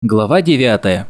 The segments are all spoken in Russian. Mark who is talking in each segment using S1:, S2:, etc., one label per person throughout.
S1: Глава 9.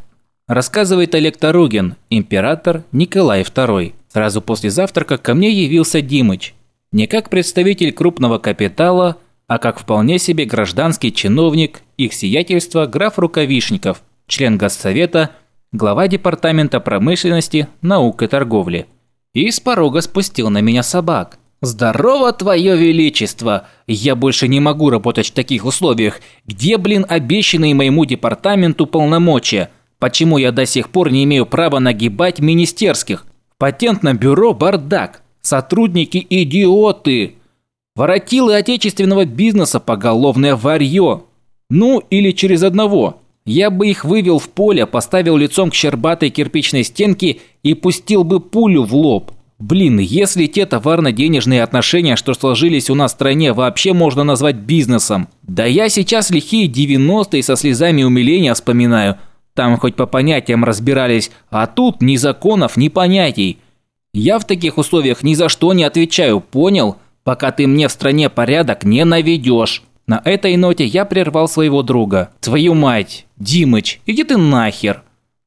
S1: Рассказывает Олег Таругин, император Николай II. Сразу после завтрака ко мне явился Димыч. Не как представитель крупного капитала, а как вполне себе гражданский чиновник, их сиятельство граф Рукавишников, член Госсовета, глава Департамента промышленности, наук и торговли. И с порога спустил на меня собак. «Здорово, твое величество! Я больше не могу работать в таких условиях. Где, блин, обещанные моему департаменту полномочия? Почему я до сих пор не имею права нагибать министерских? В патентном бюро бардак. Сотрудники – идиоты. Воротилы отечественного бизнеса – поголовное варье. Ну, или через одного. Я бы их вывел в поле, поставил лицом к щербатой кирпичной стенке и пустил бы пулю в лоб. Блин, если те товарно-денежные отношения, что сложились у нас в стране, вообще можно назвать бизнесом. Да я сейчас лихие 90-е со слезами умиления вспоминаю. Там хоть по понятиям разбирались, а тут ни законов, ни понятий. Я в таких условиях ни за что не отвечаю, понял? Пока ты мне в стране порядок не наведешь. На этой ноте я прервал своего друга. Твою мать, Димыч, иди ты нахер.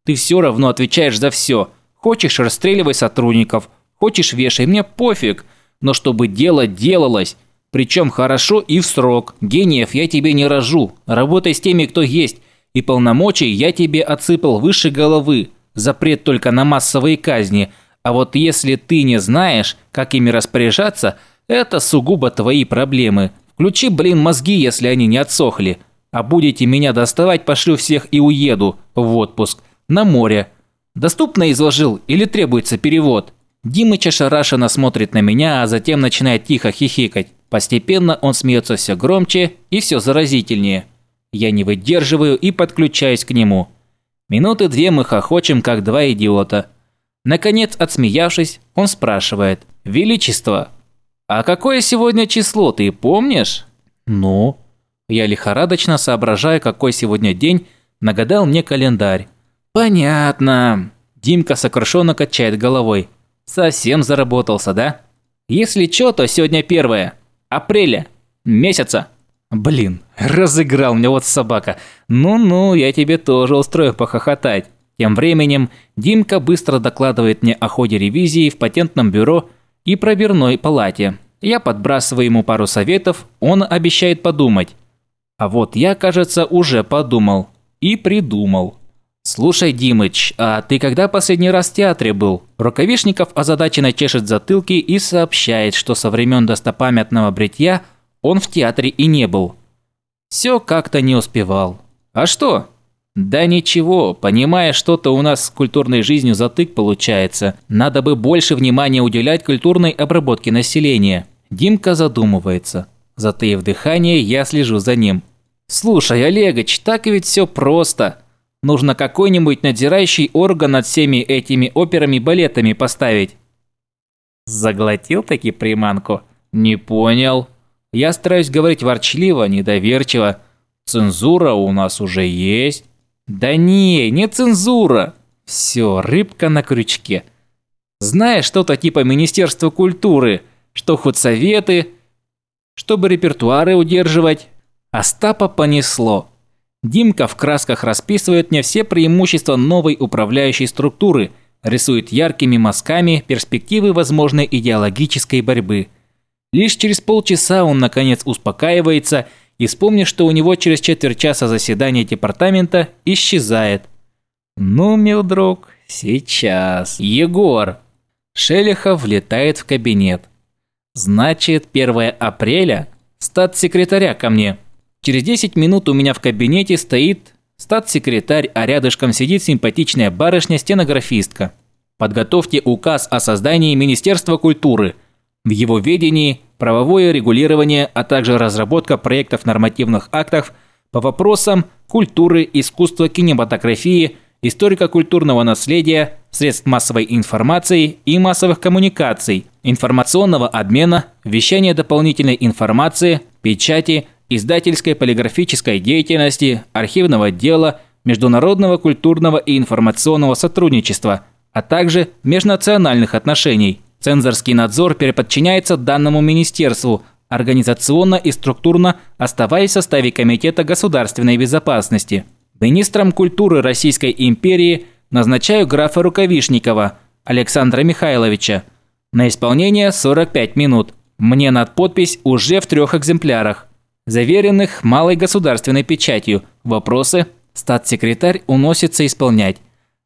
S1: Ты все равно отвечаешь за все. Хочешь, расстреливай сотрудников – Хочешь вешай, мне пофиг. Но чтобы дело делалось. Причем хорошо и в срок. Гениев я тебе не рожу. Работай с теми, кто есть. И полномочий я тебе отсыпал выше головы. Запрет только на массовые казни. А вот если ты не знаешь, как ими распоряжаться, это сугубо твои проблемы. Включи, блин, мозги, если они не отсохли. А будете меня доставать, пошлю всех и уеду в отпуск. На море. Доступно изложил или требуется перевод? Димыч ошарашенно смотрит на меня, а затем начинает тихо хихикать. Постепенно он смеется все громче и все заразительнее. Я не выдерживаю и подключаюсь к нему. Минуты две мы хохочем, как два идиота. Наконец, отсмеявшись, он спрашивает. «Величество, а какое сегодня число, ты помнишь?» «Ну?» Я лихорадочно соображаю, какой сегодня день, нагадал мне календарь. «Понятно». Димка сокрушенно качает головой. Совсем заработался, да? Если чё, то сегодня первое. Апреля. Месяца. Блин, разыграл мне вот собака. Ну-ну, я тебе тоже устрою похохотать. Тем временем Димка быстро докладывает мне о ходе ревизии в патентном бюро и проверной палате. Я подбрасываю ему пару советов, он обещает подумать. А вот я, кажется, уже подумал. И придумал. «Слушай, Димыч, а ты когда последний раз в театре был?» Рукавишников озадаченно чешет затылки и сообщает, что со времен достопамятного бритья он в театре и не был. Все как-то не успевал. А что? Да ничего, понимая, что-то у нас с культурной жизнью затык получается. Надо бы больше внимания уделять культурной обработке населения. Димка задумывается. Затаив дыхание, я слежу за ним. «Слушай, Олегович, так ведь все просто. Нужно какой-нибудь надзирающий орган над всеми этими операми-балетами поставить. Заглотил таки приманку? Не понял. Я стараюсь говорить ворчливо, недоверчиво. Цензура у нас уже есть. Да не, не цензура. Все, рыбка на крючке. Знаешь, что-то типа Министерства культуры, что худсоветы, чтобы репертуары удерживать. Остапа понесло. Димка в красках расписывает мне все преимущества новой управляющей структуры, рисует яркими мазками перспективы возможной идеологической борьбы. Лишь через полчаса он наконец успокаивается и, вспомнив, что у него через четверть часа заседание департамента, исчезает. «Ну, мил друг, сейчас». «Егор!» Шелехов влетает в кабинет. «Значит, 1 апреля? Статс-секретаря ко мне». Через 10 минут у меня в кабинете стоит статс-секретарь, а рядышком сидит симпатичная барышня-стенографистка. Подготовьте указ о создании Министерства культуры. В его ведении правовое регулирование, а также разработка проектов нормативных актов по вопросам культуры, искусства, кинематографии, историко-культурного наследия, средств массовой информации и массовых коммуникаций, информационного обмена, вещания дополнительной информации, печати, издательской полиграфической деятельности, архивного дела, международного культурного и информационного сотрудничества, а также межнациональных отношений. Цензорский надзор переподчиняется данному министерству, организационно и структурно оставаясь в составе Комитета государственной безопасности. Министром культуры Российской империи назначаю графа Рукавишникова Александра Михайловича. На исполнение 45 минут. Мне над подпись уже в трех экземплярах, заверенных малой государственной печатью. Вопросы статс-секретарь уносится исполнять.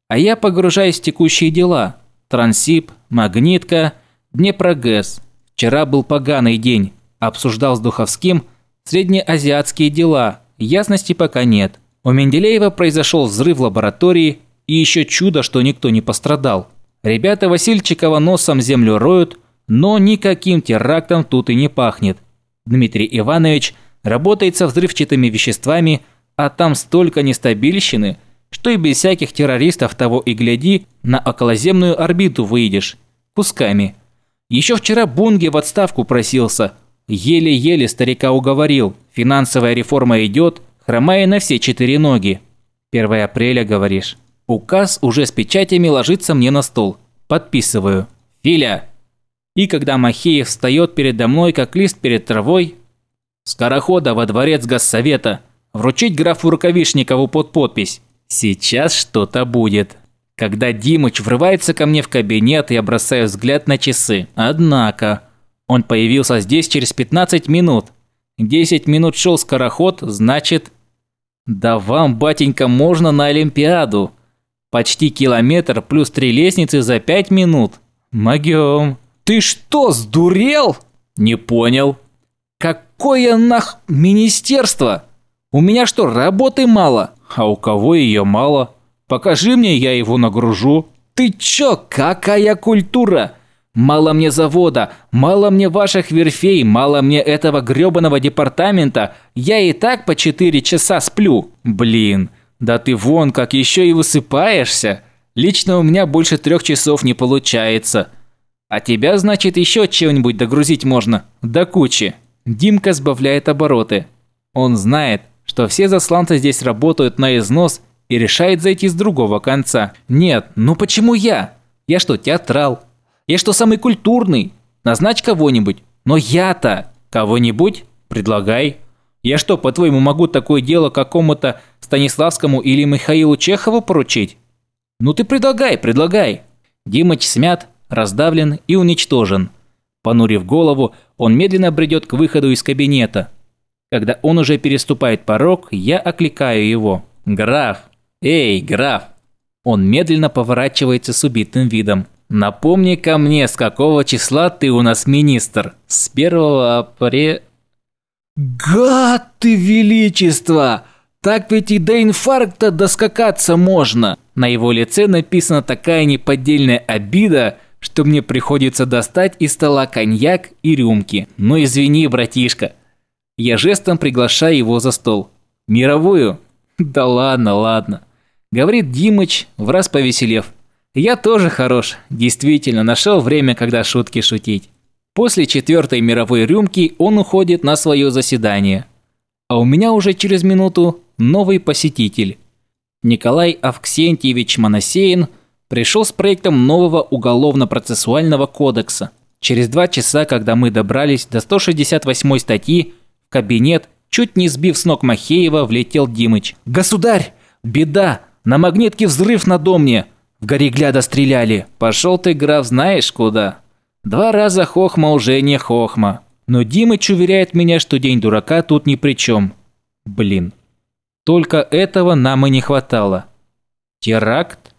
S1: А я погружаюсь в текущие дела. Трансип, Магнитка, Днепрогэс. Вчера был поганый день. Обсуждал с Духовским среднеазиатские дела. Ясности пока нет. У Менделеева произошел взрыв лаборатории, и еще чудо, что никто не пострадал. Ребята Васильчикова носом землю роют, но никаким терактом тут и не пахнет. Дмитрий Иванович работает со взрывчатыми веществами, а там столько нестабильщины, что и без всяких террористов того и гляди, на околоземную орбиту выйдешь. Кусками. Еще вчера Бунге в отставку просился. Еле-еле старика уговорил. Финансовая реформа идет, хромая на все четыре ноги. 1 апреля, говоришь. Указ уже с печатями ложится мне на стол. Подписываю. Филя, и когда Махеев встает передо мной, как лист перед травой, скорохода во дворец госсовета, вручить графу Рукавишникову под подпись. Сейчас что-то будет. Когда Димыч врывается ко мне в кабинет, я бросаю взгляд на часы. Однако, он появился здесь через 15 минут. 10 минут шел скороход, значит... Да вам, батенька, можно на Олимпиаду. Почти километр плюс три лестницы за 5 минут. Могем. «Ты что, сдурел?» «Не понял». «Какое нах... министерство? У меня что, работы мало?» «А у кого ее мало? Покажи мне, я его нагружу». «Ты чё, какая культура? Мало мне завода, мало мне ваших верфей, мало мне этого грёбаного департамента. Я и так по четыре часа сплю. Блин, да ты вон как еще и высыпаешься. Лично у меня больше трех часов не получается. А тебя, значит, еще чего-нибудь догрузить можно. До кучи. Димка сбавляет обороты. Он знает, что все засланцы здесь работают на износ и решает зайти с другого конца. Нет, ну почему я? Я что, театрал? Я что, самый культурный? Назначь кого-нибудь. Но я-то... Кого-нибудь? Предлагай. Я что, по-твоему, могу такое дело какому-то Станиславскому или Михаилу Чехову поручить? Ну ты предлагай, предлагай. Димыч смят, раздавлен и уничтожен. Понурив голову, он медленно бредет к выходу из кабинета. Когда он уже переступает порог, я окликаю его. «Граф! Эй, граф!» Он медленно поворачивается с убитым видом. «Напомни ко мне, с какого числа ты у нас министр? С первого апреля...» «Гад ты, величество! Так ведь и до инфаркта доскакаться можно!» На его лице написана такая неподдельная обида, что мне приходится достать из стола коньяк и рюмки. Ну извини, братишка. Я жестом приглашаю его за стол. Мировую? Да ладно, ладно. Говорит Димыч, в раз повеселев. Я тоже хорош. Действительно, нашел время, когда шутки шутить. После четвертой мировой рюмки он уходит на свое заседание. А у меня уже через минуту новый посетитель. Николай Авксентьевич Моносеин – пришел с проектом нового уголовно-процессуального кодекса. Через два часа, когда мы добрались до 168 статьи, в кабинет, чуть не сбив с ног Махеева, влетел Димыч. «Государь! Беда! На магнитке взрыв на доме! В Горегляда стреляли! Пошел ты, граф, знаешь куда!» Два раза хохма уже не хохма. Но Димыч уверяет меня, что день дурака тут ни при чем. Блин. Только этого нам и не хватало. Теракт?